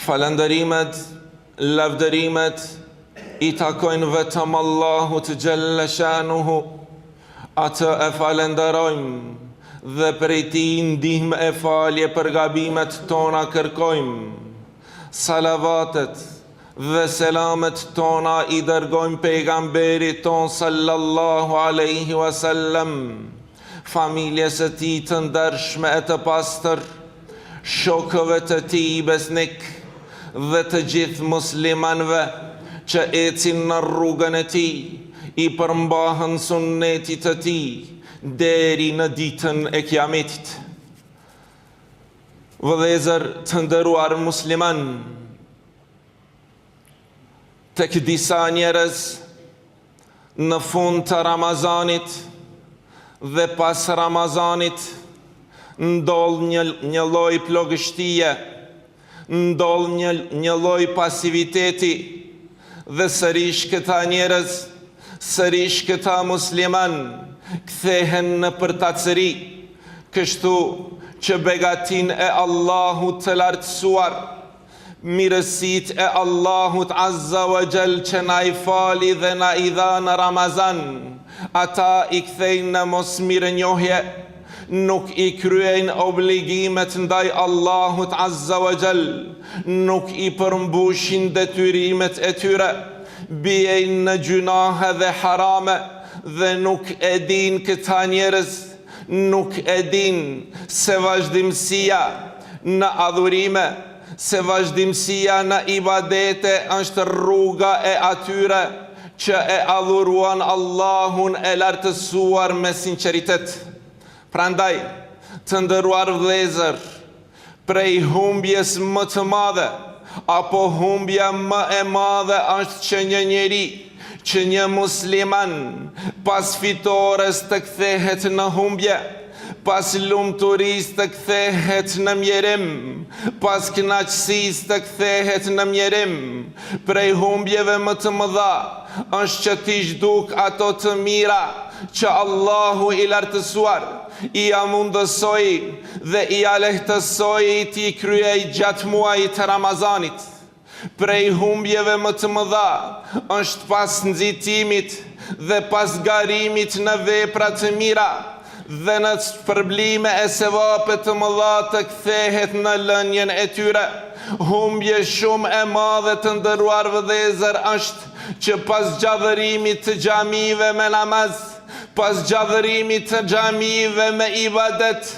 Falënderimet, lavdërimet i takojnë vetëm Allahut xhel-le shanuhu. Atë e falënderojmë dhe prej tij ndihmë e falje për gabimet tona kërkojmë. Salavatet dhe selamet tona i dërgojmë pejgamberit ton sallallahu alejhi wasallam, familjes së tij të ndershme e të pastër, shokëve të tij besnikë dhe të gjithë muslimanëve që ecin në rrugën e tij, i përmbahën sunnetit të tij deri në Ditën e Kiametit. Vëllezër të nderuar muslimanë! Tek disa njerëz, në fund të Ramazanit dhe pas Ramazanit ndodh një një lloj plogështie, ndodh një një lloj pasiviteti dhe sërish këta njerëz, sërish këta muslimanë kthehen në përtacëri, kështu që begatinë e Allahut të Lartësuar Mirësitë e Allahut Azza wa Jall që na i fali dhe na i dha në Ramazan, ata i kthejnë në mosmirënjohje, nuk i kryejnë obligimet ndaj Allahut Azza wa Jall, nuk i përmbushin detyrimet e tyre, biejnë në gjynahe dhe harame dhe nuk e dinë këta njerëz, nuk e dinë se vazhdimësia në adhurime, se vazhdimësia në ibadete është rruga e atyre që e adhuruan Allahun e Lartësuar me sinqeritet. Prandaj, të nderuar vëllezër, prej humbjes më të madhe, apo humbja më e madhe është që një njeri, Që një musliman pas fitores të kthehet në humbje, pas lumturisë të kthehet në mjerim, pas kënaqësisë të kthehet në mjerim. Prej humbjeve më të mëdha është që t'i zhdukë ato të mira që Allahu i Lartësuar ia mundësoi dhe ia lehtësoi t'i kryejë gjatë muajit të Ramazanit. Prej humbjeve më të mëdha është pas nxitimit dhe pas garimit në vepra të mira dhe në shpërblime e sevape të mëdha të kthehet në lënien e tyre. Humbje shumë e madhe të nderuar vëllezër është që pas gjallërimit të xhamive me namaz, Pas gjallërimit të xhamive me ibadet,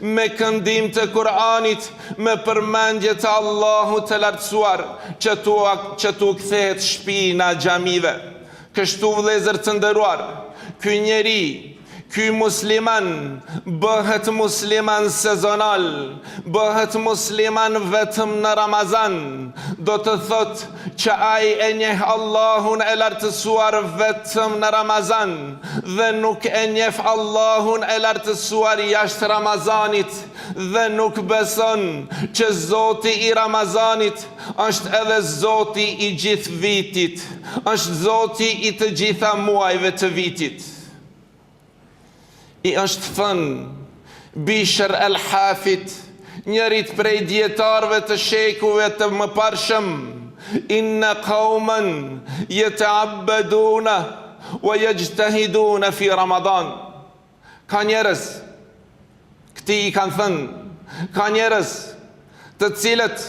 me këndim të Kur'anit, me përmendje të Allahut të Lartësuar, që t'u që t'u kthehet shpina xhamive. Kështu vëllezër të nderuar, ky njeri, ky musliman, bëhet musliman sezonal, bëhet musliman vetëm në Ramazan, do të thotë, që ai e njeh Allahun e Lartësuar vetëm në Ramazan dhe nuk e njeh Allahun e Lartësuar jashtë Ramazanit dhe nuk beson që Zoti i Ramazanit është edhe Zoti i gjithë vitit, është Zoti i të gjitha muajve të vitit. I është thënë Bishr al-Hafit, njërit prej dijetarëve të shekujve të mëparshëm, Inna qauman yata'abbaduna wa yajtahiduna fi Ramadan. Ka njerëz, këtij i kanë thënë, ka njerëz të cilët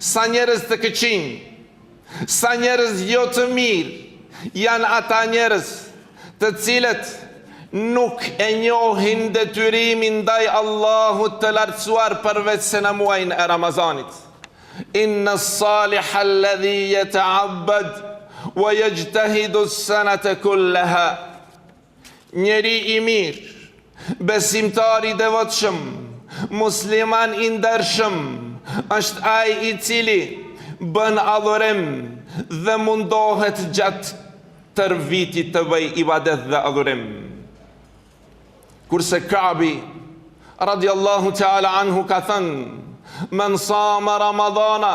Sa njerëz të këqinj, sa njerëz jo të mirë janë ata njerëz të cilët nuk e njohin detyrimin ndaj Allahut të Lartësuar përveçse në muajin e Ramazanit. Inna s-saliha alladhi yata'abbad wa yajtahidu s-sanata kullaha. Njeri i mirë, besimtar i devotshëm, musliman i ndershëm është ai i cili bën adhurim dhe mundohet gjatë tërë vitit të bëjë ibadet dhe adhurim. Kurse Ka'bi radiallahu ta'ala anhu ka thënë, Men sama Ramadana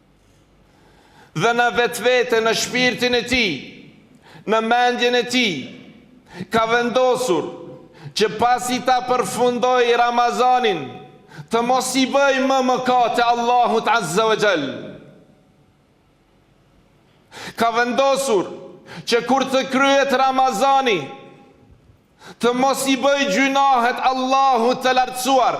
Dhe në vetvete, në shpirtin e tij, në mendjen e tij, ka vendosur që pasi ta përfundojë Ramazanin, të mos i bëjë më mëkate Allahut Azza wa Jall. Ka vendosur që kur të kryhet Ramazani, të mos i bëjë gjynahe Allahut të Lartësuar.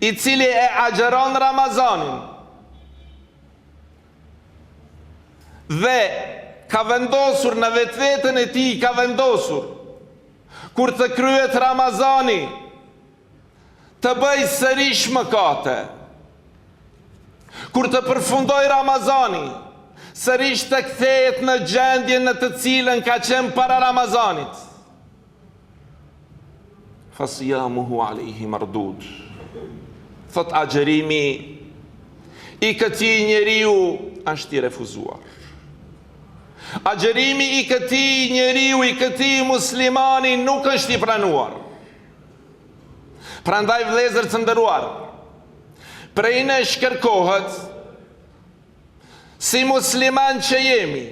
i cili e agjëron Ramazanin dhe ka vendosur në vetveten e tij ka vendosur kur të kryhet Ramazani të bëjë sërish mëkate. Kur të përfundojë Ramazani, sërish të kthehet në gjendjen në të cilën ka qenë para Ramazanit. Fasiyamuhu alayhi mardud. Thotë agjërimi i këtij njeriu është i refuzuar. Agjërimi i këtij njeriu i këtij muslimani nuk është i pranuar. Prandaj vëllezër të nderuar, prej nesh kërkohet Si musliman që jemi,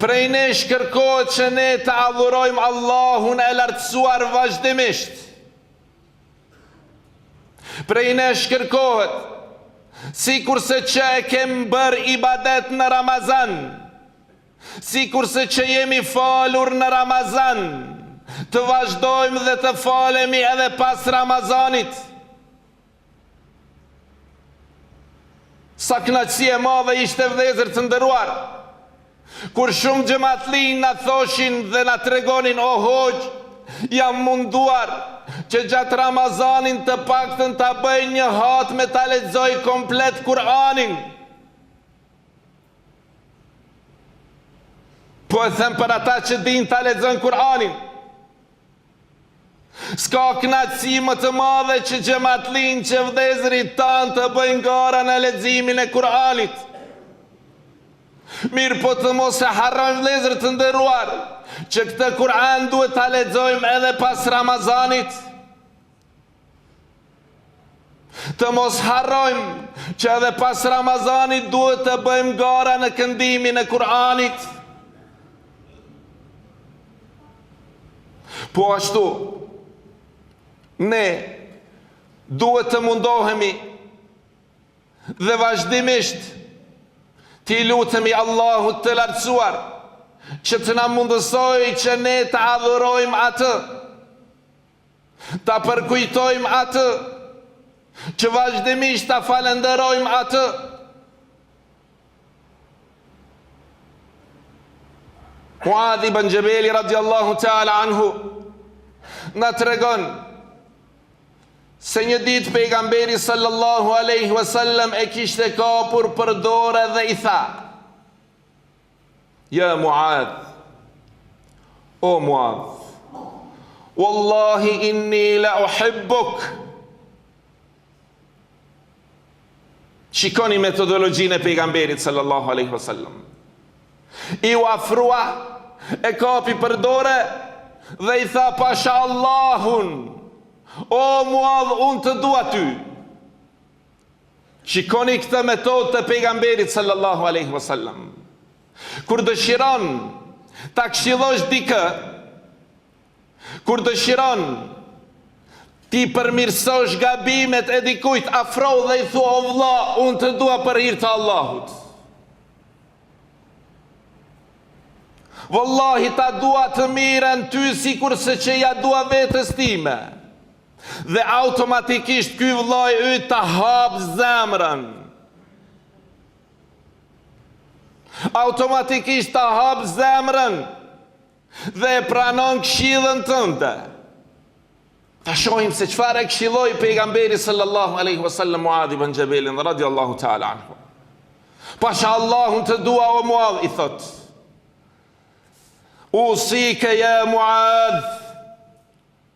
prej nesh kërkohet që ne të adhurojmë Allahun e lartësuar vazhdimisht. Prej nesh kërkohet, sikurse që e kem bërë ibadet në Ramazan, sikurse që jemi falur në Ramazan, të vazhdojmë dhe të falemi edhe pas Ramazanit. Sa kënaqësi e madhe ishte vëllezër të nderuar, kur shumë xhematlinj na thoshin dhe na tregonin o hoxhë jam munduar që gjatë Ramazanin të paktën ta bëj një hatme ta lexoj komplet Kur'anin. Po e them për ata që dinë ta lexojnë Kur'anin. S'ka kënaqësi më të madhe që xhematlinë që vëllezërit tanë të bëjnë gara në leximin e Kur'anit. Mirëpo të mos e harrojmë vëllezër të nderuar që këtë Kur'an duhet ta lexojmë edhe pas Ramazanit. Të mos harrojmë që edhe pas Ramazanit duhet të bëjmë gara në këndimin e Kur'anit. Po ashtu, ne duhet të mundohemi dhe vazhdimisht t'i lutemi Allahut të lartësuar që të na mundësojë që ne të adhurojmë atë Ta përkujtojmë atë, që vazhdimisht ta falënderojmë atë, Muadh ibn Xhebeli radiallahu ta'ala anhu na tregon se një ditë pejgamberi sallallahu aleyhi wasallam e kishte kapur për dore dhe i tha Ja Muadh O Muadh Wallahi inni la uhibbuk Shikoni metodologjinë e pejgamberit sallallahu alaihi wasallam. Iu afrua e kapi për dore dhe i tha pasha Allahun. O Muadh, unë të dua ty. Shikoni këtë metodë të Pejgamberit sallallahu alejhi wa sallam. Kur dëshiron ta këshillosh dikë, kur dëshiron t'i përmirësosh gabimet e dikujt, afroje dhe i thua o vëlla, unë të dua për hir të Allahut. Vallahi ta dua të mirën ty sikurse që ja dua vetes time. Dhe automatikisht ky vëllai yt ta hap zemrën. Automatikisht ta hap zemrën dhe e pranon këshillën tënde. Të shohim se çfarë e këshilloi pejgamberi sallallahu alaihi wasallam Muadh ibn Jabelin radiallahu ta'ala anhu. Pasha Allahun të dua o Muadh i thot. Usike ja Muadh.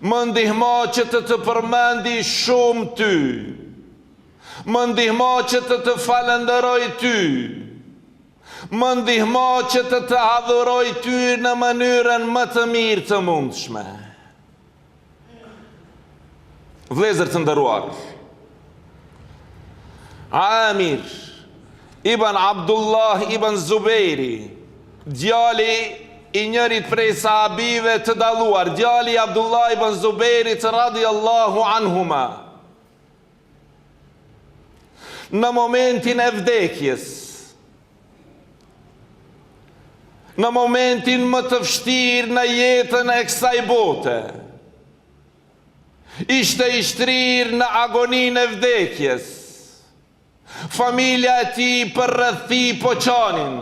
Më ndihmo që të të përmendi shumë ty. Më ndihmo që të të falënderoj ty. Më ndihmo që të të adhuroj ty në mënyrën më të mirë të mundshme. Vëllezër të nderuar. Amir ibn Abdullah ibn Zubejri, djali i njërit prej sahabive të dalluar, djali i Abdullah ibn Zubejrit radi Allahu anhuma, në momentin e vdekjes, në momentin më të vështirë në jetën e kësaj bote, Ishte i shtrirë në agoninë e vdekjes. Familja e tij përreth tij po qanin.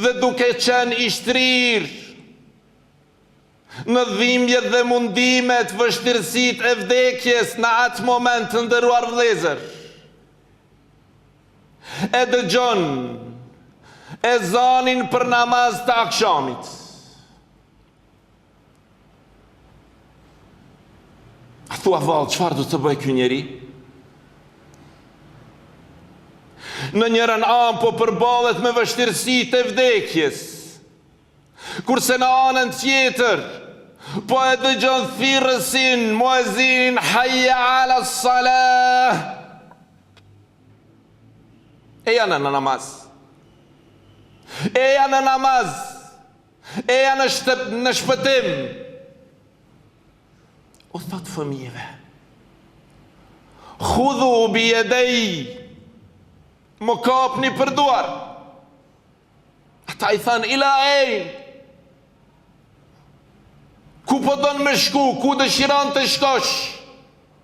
Dhe duke qenë i shtrirë në dhimbjet dhe mundimet, vështirësitë e vdekjes në atë moment të nderuar vëllezër, e dëgjon ezanin për namaz të akshamit. A thua vallë, çfarë do të bëjë ky njeri? Në njërën anë po përballet me vështirësitë e vdekjes, kurse në anën tjetër, po e dëgjon thirrësin, muezinin, hajja ala salah, ejani në namaz, ejani në namaz, Ejani në shpëtim u thot fëmijëve Khudhu bi yadai më kapni për duar ata i thanë ila ejne ku po don me shku ku dëshiron të shkosh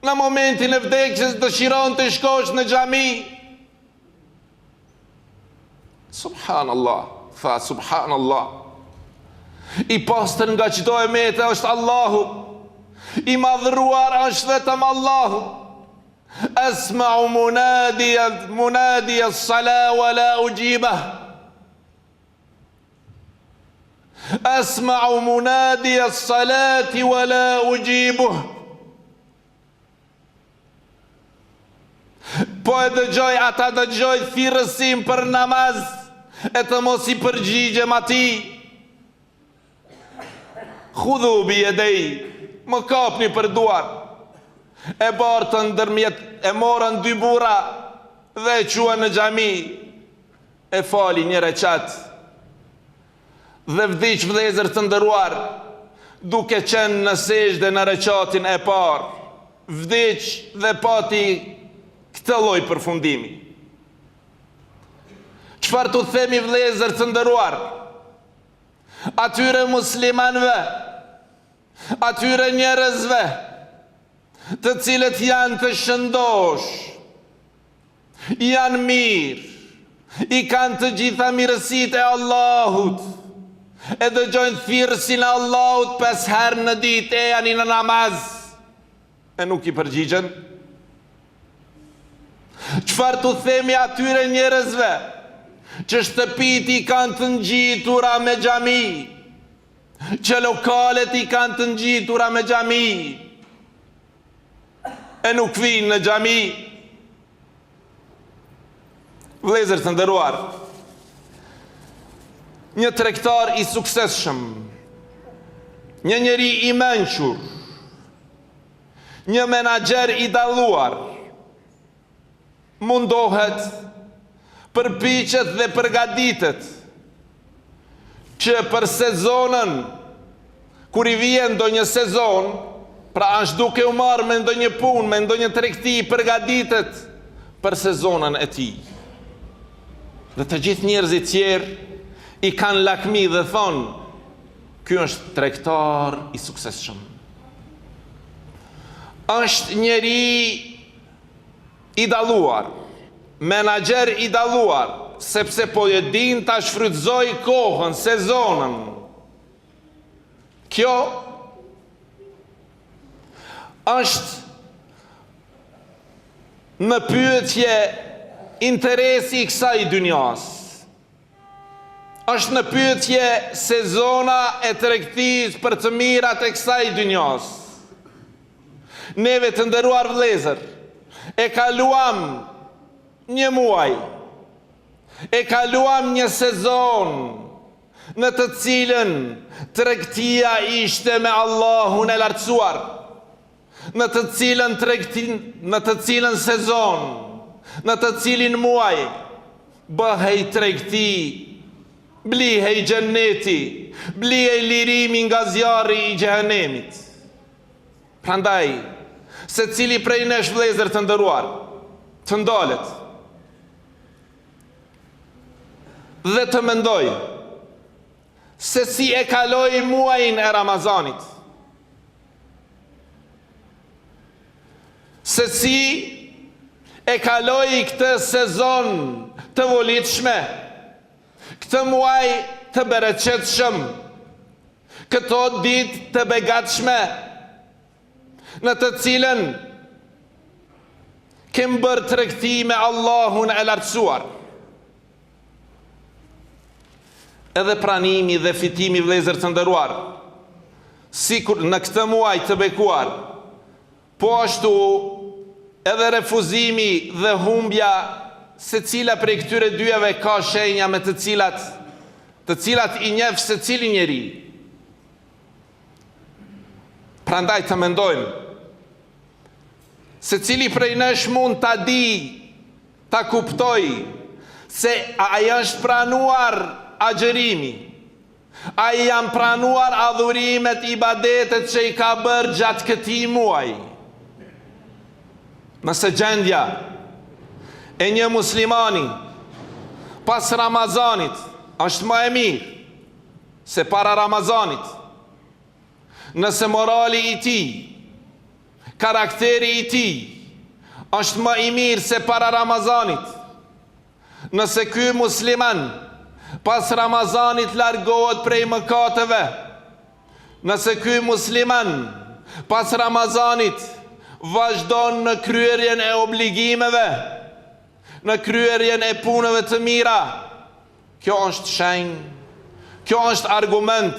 Në momentin e vdekjes dëshiron të shkosh në xhami. Subhanallah, tha subhanallah. I pastër nga çdo e metë është Allahu. I madhëruar është vetëm Allahu. Asma'u munadiya as-sala wa la ujibuh. Esma'u munadi e salati wa la u gjibuh Po e dëgjoj ta dëgjoj thirrësin për namaz E të mos i përgjigjem atij Khudhu bi jedej Më kapni për duar E bartën ndërmjet E morën dy burra Dhe e çuan në xhami e fali një rekat dhe vdiq vëllezër të nderuar duke qenë në sexhde në rekatin e parë vdiq dhe pati këtë lloj përfundimi çfarë t'u themi vëllezër të nderuar atyre muslimanëve atyre njerëzve të cilët janë të shëndosh Janë mirë, i kanë të gjitha mirësitë e Allahut, e dëgjojnë thirrësin e Allahut pesë herë në ditë ejani në namaz, e nuk i përgjigjen? Çfarë t'u themi atyre njerëzve që shtëpitë i kanë të ngjitura me xhami, që lokalet i kanë të ngjitura me xhami? e nuk vijnë në xhami. Vëllezër të nderuar, një tregtar i suksesshëm, një njeri i mençur, një menaxher i dalluar, Mundohet, përpiqet dhe përgatitet që për sezonën kur i vjen ndonjë sezon, pra është duke u marrë me ndonjë punë, me ndonjë tregti, përgatitet për sezonën e tij. Dhe të gjithë njerëzit tjerë ia kanë lakmi dhe thonë, ky është tregtar i suksesshëm. Është njeri I dalluar. Menaxher i dalluar, sepse po e din ta shfrytëzojë kohën, sezonën. Kjo është në pyetje interesi i kësaj dynjasë. Është në pyetje sezona e tregtisë për të mirat e kësaj dynjasë. Neve të nderuar vëllezër, e kaluam një muaj, e kaluam një sezon në të cilën tregtia ishte me Allahun e Lartësuar. në të cilën tregtinë, në të cilën sezon, në të cilin muaj bëhej tregti, blihej xhenneti, blihej lirimi nga zjarri i xhehenemit. Prandaj, secili prej nesh vëllezër të nderuar, të ndalet dhe të mendojë se si e kaloi muajin e Ramazanit. Se si e kaloi këtë sezon të volitshme, këtë muaj të bereqetshëm, këto ditë të begatshme në të cilën kem bërë tregti me Allahun e Lartësuar. Edhe pranimi dhe fitimi vëllezër të nderuar, sikur në këtë muaj të bekuar, po ashtu edhe refuzimi dhe humbja, secila prej këtyre dyjave ka shenja me të cilat të cilat i njef secili njeri. Prandaj ta mendojmë, secili prej nesh mund ta dijë ta kuptojë se a i është pranuar agjërimi, a i janë pranuar adhurimet, ibadetet që i ka bërë gjatë këtij muaji. Nëse gjendja e një muslimani pas Ramazanit është ma e mirë se para Ramazanit, nëse morali i tij Karakteri i tij është ma i mirë se para Ramazanit. Nëse ky musliman pas Ramazanit largohet prej mëkateve, nëse ky musliman pas Ramazanit vazhdon në kryerjen e obligimeve, në kryerjen e punëve të mira, Kjo është shenjë, kjo është argument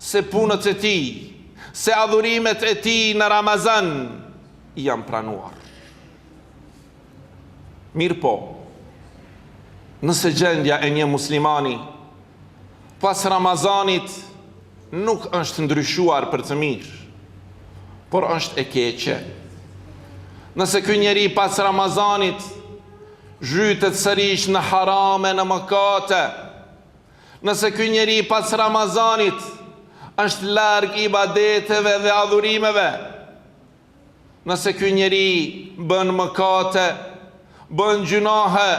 se punët e tij, se adhurimet e tij në Ramazan i janë pranuar. Mirëpo, nëse gjendja e një muslimani pas Ramazanit nuk është ndryshuar për të mirë, por është e keqe. Nëse ky njeri pas Ramazanit Zhytet sërish në harame, në mëkate. Nëse ky njeri pas Ramazanit është larg ibadeteve dhe adhurimeve, nëse ky njeri bën mëkate, bën gjynahe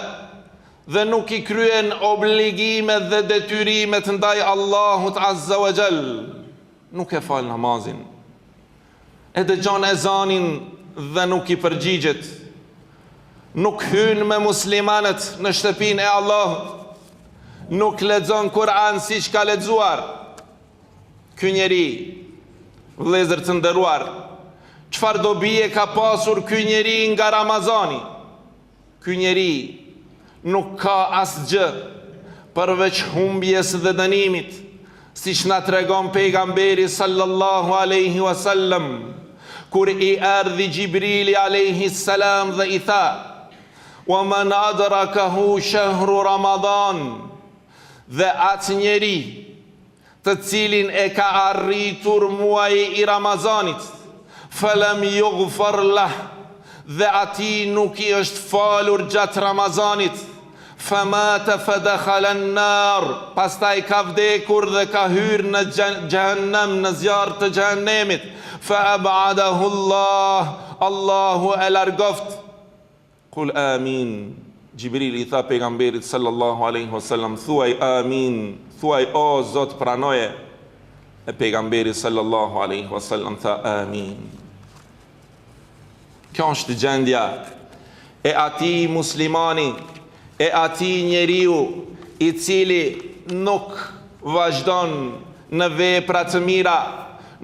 dhe nuk i kryen obligimet dhe detyrimet ndaj Allahut Azza wa Jall, nuk e fal namazin. E dëgjon ezanin dhe nuk i përgjigjet. Nuk hyn me muslimanët në shtëpinë e Allahut. Nuk lexon Kur'an siç ka lexuar. Ky njeri, vëllezër të nderuar, çfarë dobie ka pasur ky njeri nga Ramazani? Ky njeri nuk ka asgjë përveç humbjes dhe dënimit, siç na tregon Pejgamberi sallallahu alejhi wa sallem, kur i erdhi Xhibrili alejhi selam dhe i tha, Wa man adrakahu shahru Ramadan, Dhe atë njeri, të cilin e ka arritur muaji i Ramazanit, Felem jughfar leh, dhe atij nuk i është falur gjatë Ramazanit, Femate fedehale en-nar, pastaj ka vdekur dhe ka hyrë në Xhehenem, në zjarr të Xhehenemit, Feeb'adehu Allah, Allahu e largoftë. Kul Amin, Xhibrili i tha Pejgamberit sallallahu alejhi ue selam, Thuaj Amin, thuaj O Zot pranoje, e Pejgamberi sallallahu alejhi ue selam tha Amin. Kjo është gjendja e atij muslimani, e atij njeriu i cili nuk vazhdon në vepra të mira,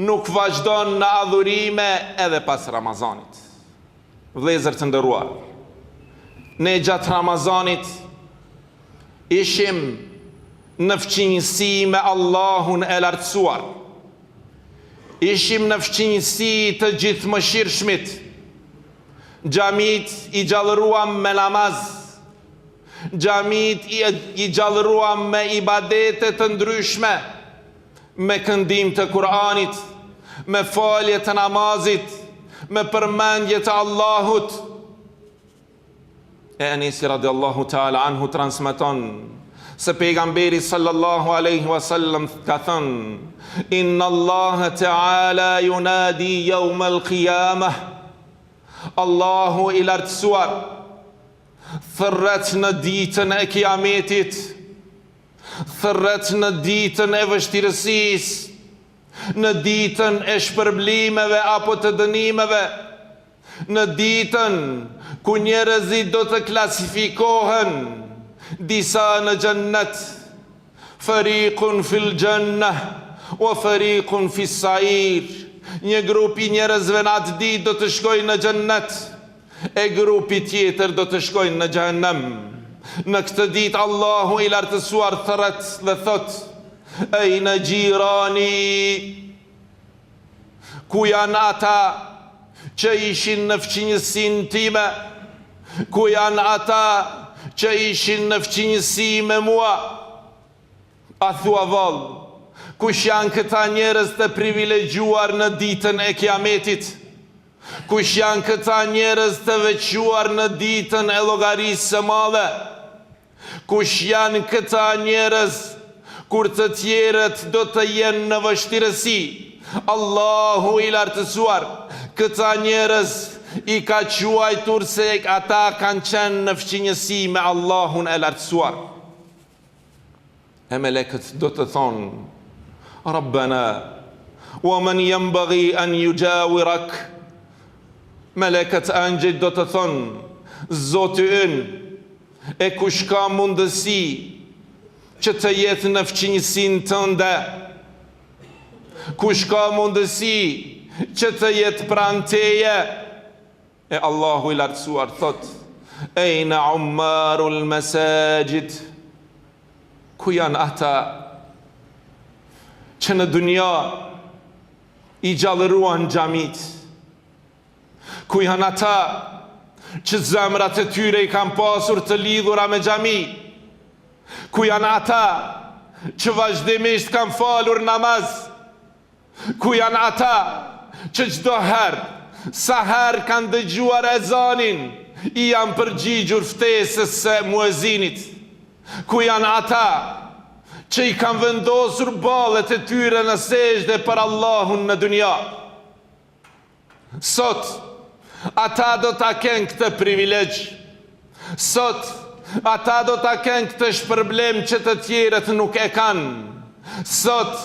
nuk vazhdon në adhurime edhe pas Ramazanit. Vëllezër të nderuar, ne gjatë Ramazanit ishim në fqinjësi me Allahun e Lartësuar, ishim në fqinjësi të Gjithëmëshirshmit, xhamitë i gjallëruam me namaz, xhamitë i gjallëruam me ibadete të ndryshme, me këndim të Kur'anit, me falje të namazit, me përmendje të Allahut. E Enesi radiallahu ta'ala anhu transmiton se pejgamberi sallallahu aleyhi wa sallam ka thënë, Inna Allah ta'ala junadi jaumel kijamah, Allahu i lartësuar, thërret në ditën e kiametit, Thërret në ditën e vështirësisë, në ditën e shpërblimeve apo të dënimeve, në ditën ku njerëzit do të klasifikohen, disa në Xhennet, Fariqun fil Jannah wa Fariqun fis Sa'ir, një grup i njerëzve në atë ditë do të shkojë në Xhennet, E grupi tjetër do të shkojnë në Xhehenem. Në këtë ditë Allahu i Lartësuar thërret dhe thotë, Ejne xhirani! Ku janë ata që ishin në fqinjësinë time? Ku janë ata që ishin në fqinjësi me mua? A thua vallë, kush janë këta njerëz të privilegjuar në Ditën e Kiametit? Kush janë këta njerëz të veçuar në ditën e llogarisë së madhe? Kush janë këta njerëz kur të tjerët do të jenë në vështirësi? Allahu i Lartësuar këta njerëz i ka quajtur se ata kanë qenë në fqinjësi me Allahun e Lartësuar. E melekët do të thonë, Rabbena, wa men jembeghi en juxhawirak, melekët engjëjt do të thonë, Zoti ynë, e kush ka mundësi që të jetë në fqinjësinë tënde, kush ka mundësi që të jetë pranë teje, E Allahu i Lartësuar thotë, Ejna ummarul mesaxhid, Ku janë ata që në dunja i gjallëruan xhamitë? Ku janë ata që zemrat e tyre i kanë pasur të lidhura me xhami? Ku janë ata që vazhdimisht kanë falur namaz? Ku janë ata që çdo herë sa herë kanë dëgjuar ezanin i janë përgjigjur ftesës së muezinit? Ku janë ata që i kanë vendosur ballet e tyre në sexhde për Allahun në dunja? Sot, ata do ta kenë këtë privilegj. Sot, ata do ta kenë këtë shpërblim që të tjerët nuk e kanë. Sot,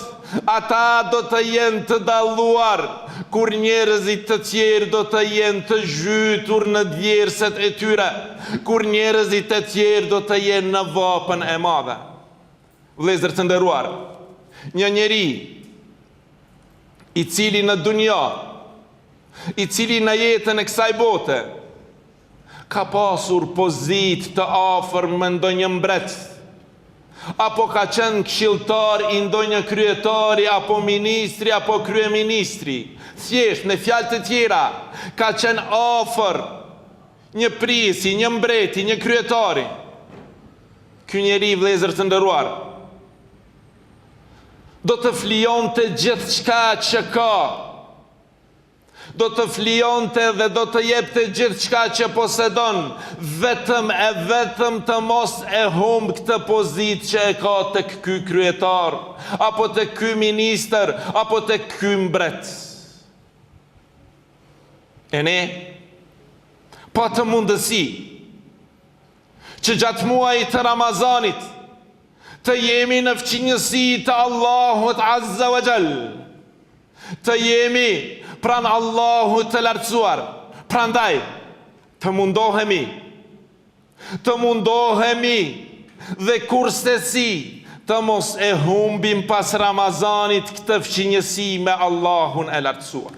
ata do të jenë të dalluar, kur njerëzit të tjerë do të jenë të zhytur në djersët e tyre, kur njerëzit të tjerë do të jenë në vapën e madhe. Vëllezër të nderuar, një njeri i cili në dunja, i cili në jetën e kësaj bote ka pasur pozitë të afërm me ndonjë mbret, apo ka qenë këshilltar i ndonjë kryetari apo ministri apo kryeministri, thjesht me fjalë të tjera ka qenë afër Një prijësi, një mbreti, një kryetari. Ky njeri, vëllezër të nderuar, do të flijonte gjithçka që ka. Do të flijonte dhe do të jepte gjithçka që posedon, vetëm e vetëm të mos e humbë këtë pozitë që e ka tek ky kryetar, apo tek ky ministër, apo tek ky mbret. E ne, patëm mundësi, që gjatë muajit të Ramazanit, të jemi në fqinjësi të Allahut Azza wa Xhel, të jemi pranë Allahut të lartësuar, prandaj, të mundohemi, Të mundohemi dhe kurrsesi të mos e humbim pas Ramazanit këtë fqinjësi me Allahun e Lartësuar.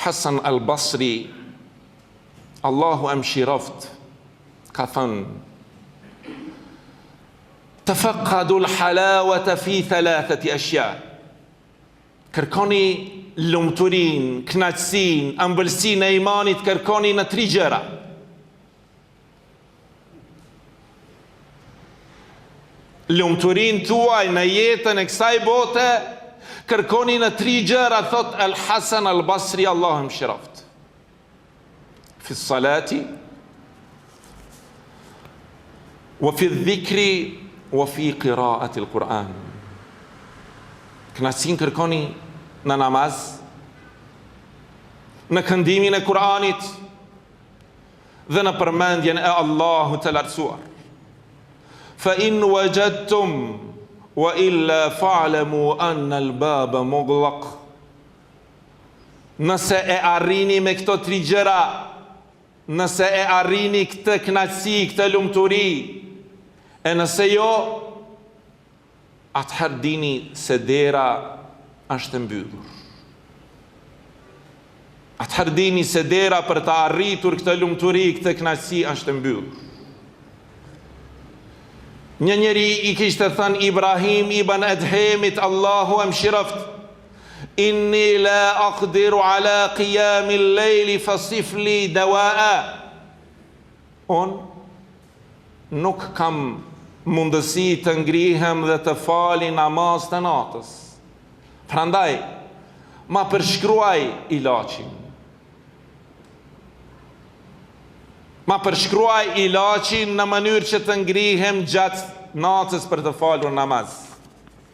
Hasan al-Basri, Allahu e mëshiroftë, ka thënë: Tafaqqadu al-halawata fi thalathati ashya. Kërkoni lumturinë, kënaqësinë, ëmbëlsinë e imanit, kërkoni në tri gjëra. Lumturinë tuaj në jetën e kësaj bote, kërkoni në tri gjëra, thotë El Hasan El Basri, Allahu e mëshiroftë. fi salati wa fi dhikri wa fi qiraati al-Quran. Kënaqësinë kërkoni në namaz, në këndimin e Kur'anit dhe në përmendjen e Allahut të lartësuar. Fa in wajadtum wa illa fa'lamu anna al-baba mughlaq. Nëse e arrini me këto tri gjëra, nëse e arrini këtë kënaqësi, këtë lumturi, e nëse jo, atëherë dini se dera është e mbyllur. Atëherë dini se dera për ta arritur këtë lumturi, këtë kënaqësi është e mbyllur. Një njeri i kishte thënë Ibrahim ibn Edhemit Allahu e mëshiroftë, Inni la aqdiru ala qiyami llejli fasif li dawaa Unë nuk kam mundësi të ngrihem dhe të fali namaz të natës. Prandaj, ma përshkruaj ilaçin. Ma përshkruaj ilaçin në mënyrë që të ngrihem gjatë natës për të falur namaz.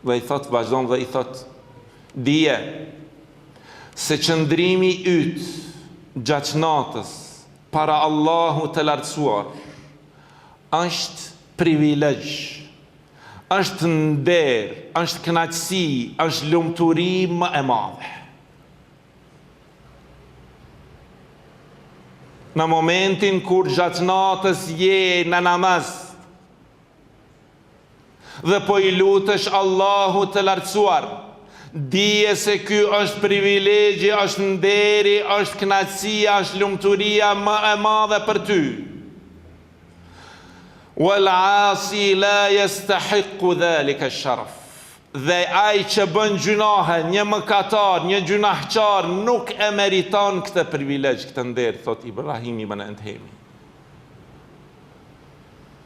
Dhe i thotë, vazhdon dhe i thotë, dije se qëndrimi yt gjatë natës para Allahut të lartësuar është privilegj, është nder, është kënaqësi, është lumturi më e madhe. Në momentin kur gjatë natës je në namaz, Dhe po i lutesh Allahut të Lartësuar, dije se ky është privilegji, është nderi, është kënaqësia, është lumturia më e madhe për ty. Wal 'asi la yastahiqu dhalika ash-sharaf. Dhe ai që bën gjynahe, një mëkatar, një gjynahqar nuk e meriton këtë privilegj, këtë nder, thotë Ibrahim ibn Edhemi.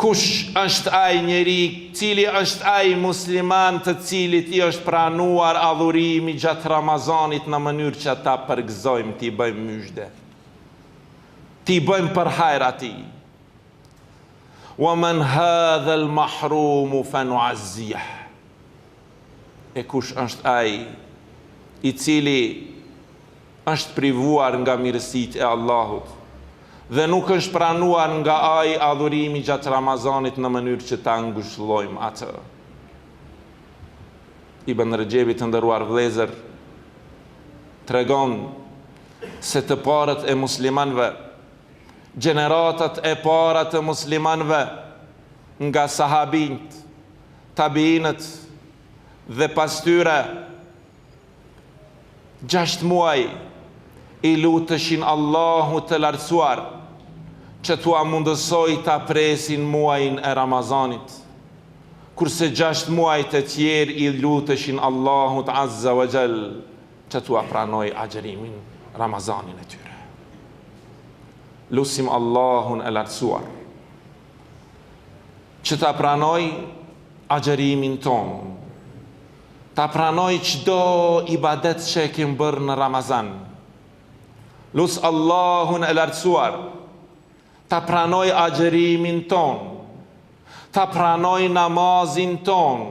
Kush është ai njeri, cili është ai musliman të cilit i është pranuar adhurimi gjatë Ramazanit në mënyrë që ta përgëzojmë, t'i bëjmë myzhde, t'i bëjmë për hajr atij? Wa man hadha al-mahrum fa nu'azzih. E kush është ai i cili është privuar nga mirësitë e Allahut dhe nuk është pranuar nga Ai adhurimi gjatë Ramazanit në mënyrë që ta ngushëllojmë atë. Ibën Rexhebi të nderuar vëllezër tregon se të parët e muslimanëve, gjeneratat e para të muslimanëve nga sahabinjtë, tabiinët dhe pas tyre Gjashtë muaj i luteshin Allahut të Lartësuar që t'ua mundësojë ta presin muajin e Ramazanit, kurse gjashtë muajt e tjerë i luteshin Allahut Azza wa Jall që t'ua pranojë agjërimin, Ramazanin e tyre. Lusim Allahun e Lartësuar që ta pranojë agjërimin tonë. Ta pranoj çdo ibadet që e kem bërë në Ramazan Lus Allahun e Lartësuar Ta pranoj agjërimin tonë Ta pranoj namazin tonë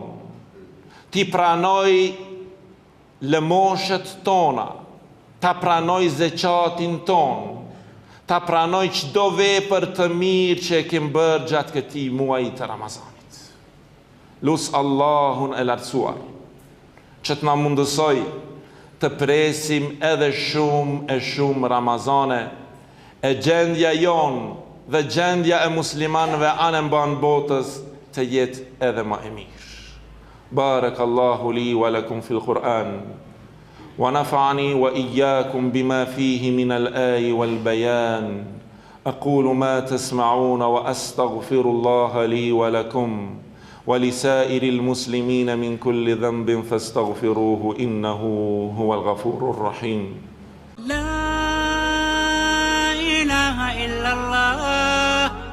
T'i pranoj lëmoshet tona Ta pranoj zeqatin tonë Ta pranoj çdo vepër të mirë që e kem bërë gjatë këtij muaji të Ramazanit. Lus Allahun e Lartësuar që të na mundësojë të presim edhe shumë e shumë Ramazane e gjendja jonë dhe gjendja e muslimanëve anembanë botës të jetë edhe ma e mirë. Barekallahu li wa lakum fil Kur'an ونفعني واياكم بما فيه من الاي والبيان اقول ما تسمعون واستغفر الله لي ولكم ولسائر المسلمين من كل ذنب فاستغفروه انه هو الغفور الرحيم لا اله الا الله